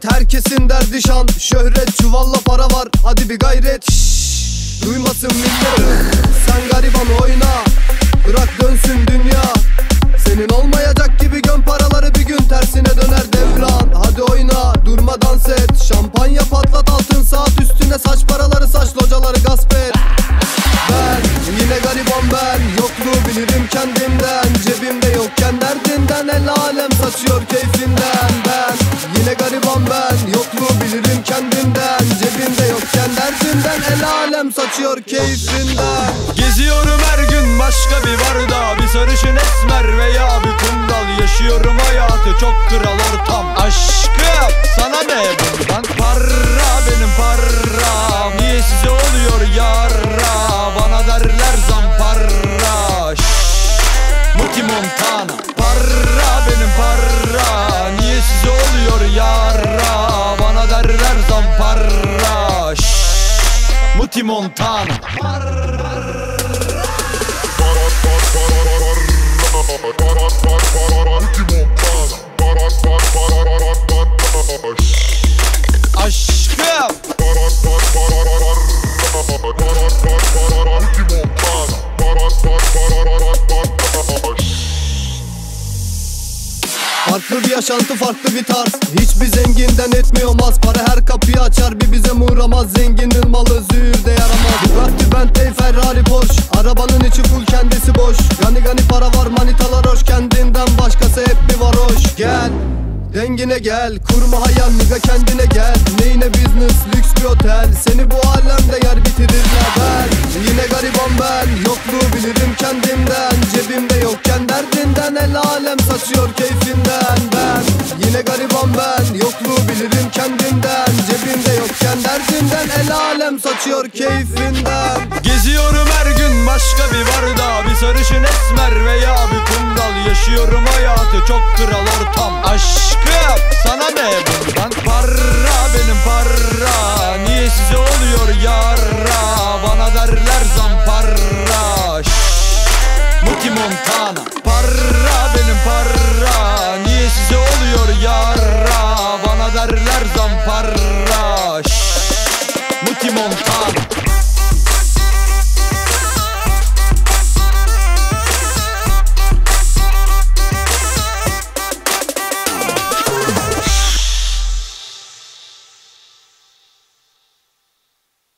Millet herkesin derdi şan. Şöhret çuvalla para var. Hadi bir gayret. Şşş, Duymasın millet. Sen gariban oyna. Derdinden El alem saçıyor keyfinden ben. Yine gariban ben Yokluğu bilirim kendimden Cebimde yokken derdimden El alem saçıyor keyfinden. Geziyorum her gün başka bir barda Bir sarışın esmer veya bir kumdal Yaşıyorum hayatı çok kral ortam Aşkım sana ne? Bundan Para benim param Niye size oluyor yara? Bana derler zampara. Şşş, Muti Montana Para benim para Niye size oluyor yara Bana derler zampara Şşş, Muti Montana Aşkım Farklı bir yaşantı farklı bir tarz. Hiçbir zenginden etmiyor maz Para her kapıyı açar bir bize uğramaz. Zenginin malı züğürde yaramaz. Bugatti Bentley Ferrari Porsche. Arabanın içi full kendisi boş. Gani gani para var manitalar hoş. Kendinden başkası hep bir varoş. Gel Dengine gel. Kurma hayal niga kendine gel. Neyine business lüks bir otel. Seni bu alemde yer bitirirler derdinden El alem saçıyor keyfinden ben. Yine gariban ben Yokluğu bilirim kendimden Cebimde yokken derdimden El alem saçıyor keyfinden. Geziyorum her gün başka bir